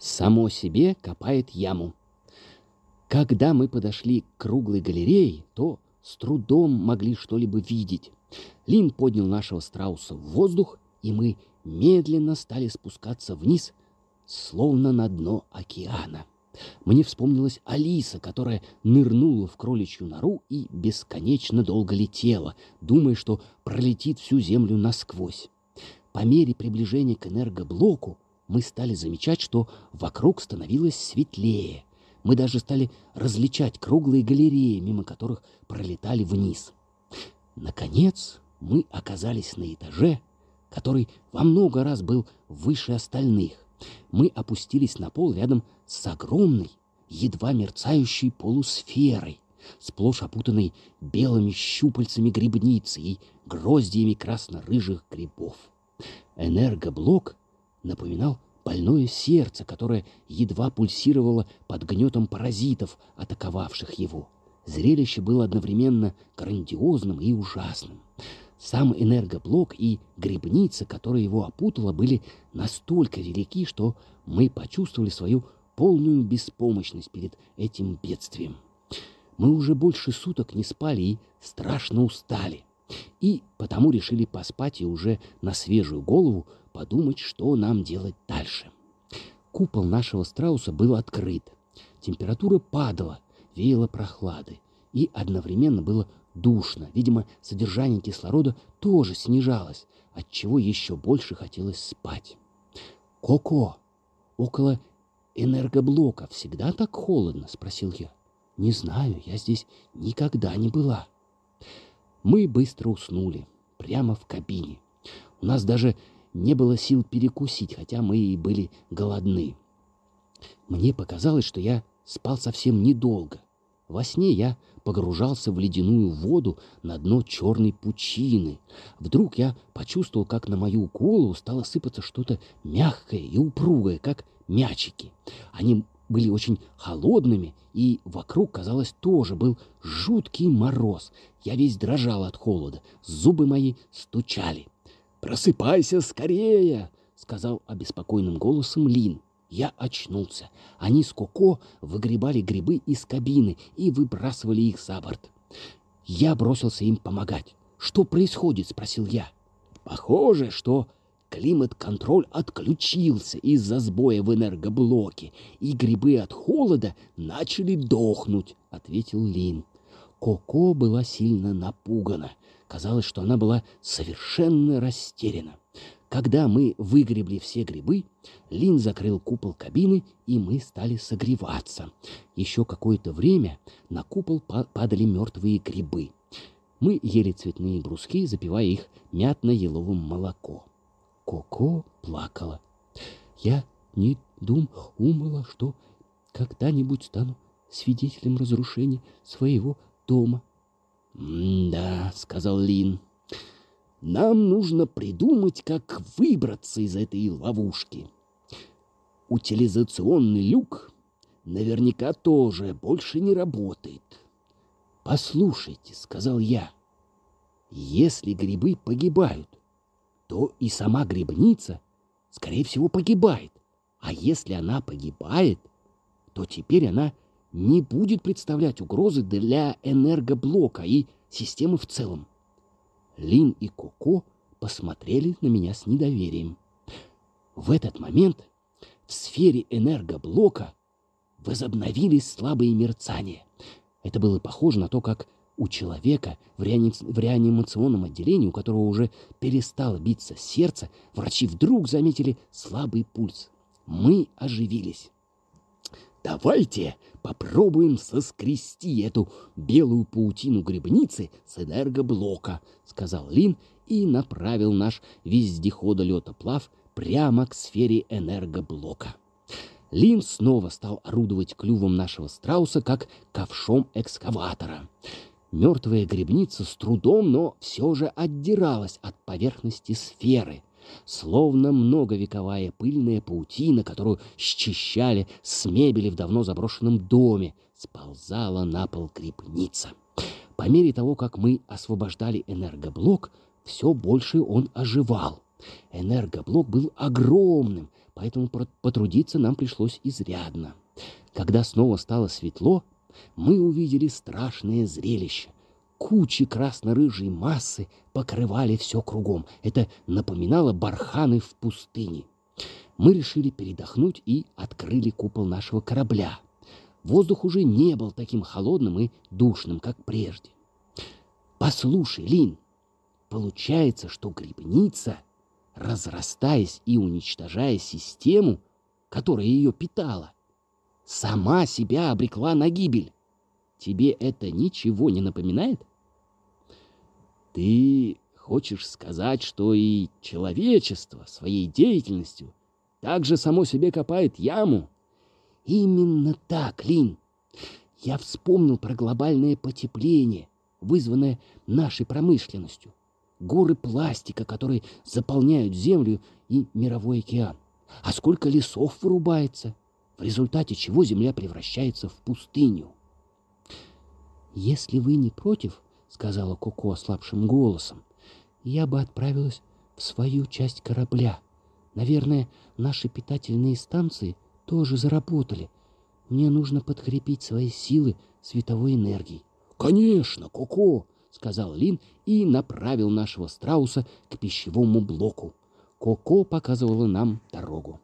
само себе копает яму. Когда мы подошли к круглой галерее, то с трудом могли что-либо видеть. Лин поднял нашего страуса в воздух, и мы медленно стали спускаться вниз, словно на дно океана. Мне вспомнилась Алиса, которая нырнула в кроличью нору и бесконечно долго летела, думая, что пролетит всю землю насквозь. По мере приближения к энергоблоку мы стали замечать, что вокруг становилось светлее. Мы даже стали различать круглые галереи, мимо которых пролетали вниз. Наконец мы оказались на этаже, который во много раз был выше остальных. Мы опустились на пол рядом с огромной, едва мерцающей полусферой, сплошь опутанной белыми щупальцами грибницы и гроздьями красно-рыжих грибов. Энергоблок напоминал больное сердце, которое едва пульсировало под гнетом паразитов, атаковавших его. Зрелище было одновременно грандиозным и ужасным. Сам энергоблок и грибница, которая его опутала, были настолько велики, что мы почувствовали свою полную беспомощность перед этим бедствием. Мы уже больше суток не спали и страшно устали. И потому решили поспать и уже на свежую голову подумать, что нам делать дальше. Купол нашего страуса был открыт. Температура падала, веяло прохлады, и одновременно было душно. Видимо, содержание кислорода тоже снижалось, отчего еще больше хотелось спать. «Коко, около энергоблока всегда так холодно?» — спросил я. «Не знаю, я здесь никогда не была». Мы быстро уснули, прямо в кабине. У нас даже не было сил перекусить, хотя мы и были голодны. Мне показалось, что я спал совсем недолго. Во сне я погружался в ледяную воду на дно черной пучины. Вдруг я почувствовал, как на мою голову стало сыпаться что-то мягкое и упругое, как мячики. Они были очень холодными, и вокруг, казалось, тоже был жуткий мороз. Я весь дрожал от холода, зубы мои стучали. «Просыпайся скорее!» — сказал обеспокоенным голосом Лин. Я очнулся. Они с Коко выгребали грибы из кабины и выбрасывали их за борт. Я бросился им помогать. «Что происходит?» — спросил я. «Похоже, что климат-контроль отключился из-за сбоя в энергоблоке, и грибы от холода начали дохнуть», — ответил Лин. Коко была сильно напугана. Казалось, что она была совершенно растеряна. Когда мы выгребли все грибы, Лин закрыл купол кабины, и мы стали согреваться. Еще какое-то время на купол падали мертвые грибы. Мы ели цветные бруски, запивая их мятно-еловым молоко. Коко плакала. Я не думала, что когда-нибудь стану свидетелем разрушения своего дома. «Да», — сказал Лин, — нам нужно придумать, как выбраться из этой ловушки. Утилизационный люк наверняка тоже больше не работает. «Послушайте», — сказал я, — «если грибы погибают, то и сама грибница, скорее всего, погибает. А если она погибает, то теперь она не будет представлять угрозы для энергоблока и системы в целом. Лин и Коко посмотрели на меня с недоверием. В этот момент в сфере энергоблока возобновились слабые мерцания. Это было похоже на то, как у человека в, реани... в реанимационном отделении, у которого уже перестало биться сердце, врачи вдруг заметили слабый пульс. Мы оживились. Давайте попробуем соскрести эту белую паутину грибницы с энергоблока, сказал Лин и направил наш вездеходолетоплав прямо к сфере энергоблока. Лин снова стал орудовать клювом нашего страуса, как ковшом экскаватора. Мертвая грибница с трудом, но все же отдиралась от поверхности сферы — словно многовековая пыльная паутина, которую счищали с мебели в давно заброшенном доме, сползала на пол грибница. По мере того, как мы освобождали энергоблок, все больше он оживал. Энергоблок был огромным, поэтому потрудиться нам пришлось изрядно. Когда снова стало светло, мы увидели страшное зрелище. Кучи красно-рыжей массы покрывали все кругом. Это напоминало барханы в пустыне. Мы решили передохнуть и открыли купол нашего корабля. Воздух уже не был таким холодным и душным, как прежде. Послушай, Лин, получается, что грибница, разрастаясь и уничтожая систему, которая ее питала, сама себя обрекла на гибель. Тебе это ничего не напоминает? Ты хочешь сказать, что и человечество своей деятельностью также само себе копает яму? Именно так, Лин. Я вспомнил про глобальное потепление, вызванное нашей промышленностью. Горы пластика, которые заполняют землю и мировой океан. А сколько лесов вырубается, в результате чего земля превращается в пустыню. «Если вы не против, — сказала Коко ослабшим голосом, — я бы отправилась в свою часть корабля. Наверное, наши питательные станции тоже заработали. Мне нужно подкрепить свои силы световой энергией. «Конечно, Коко!» — сказал Лин и направил нашего страуса к пищевому блоку. Коко показывала нам дорогу.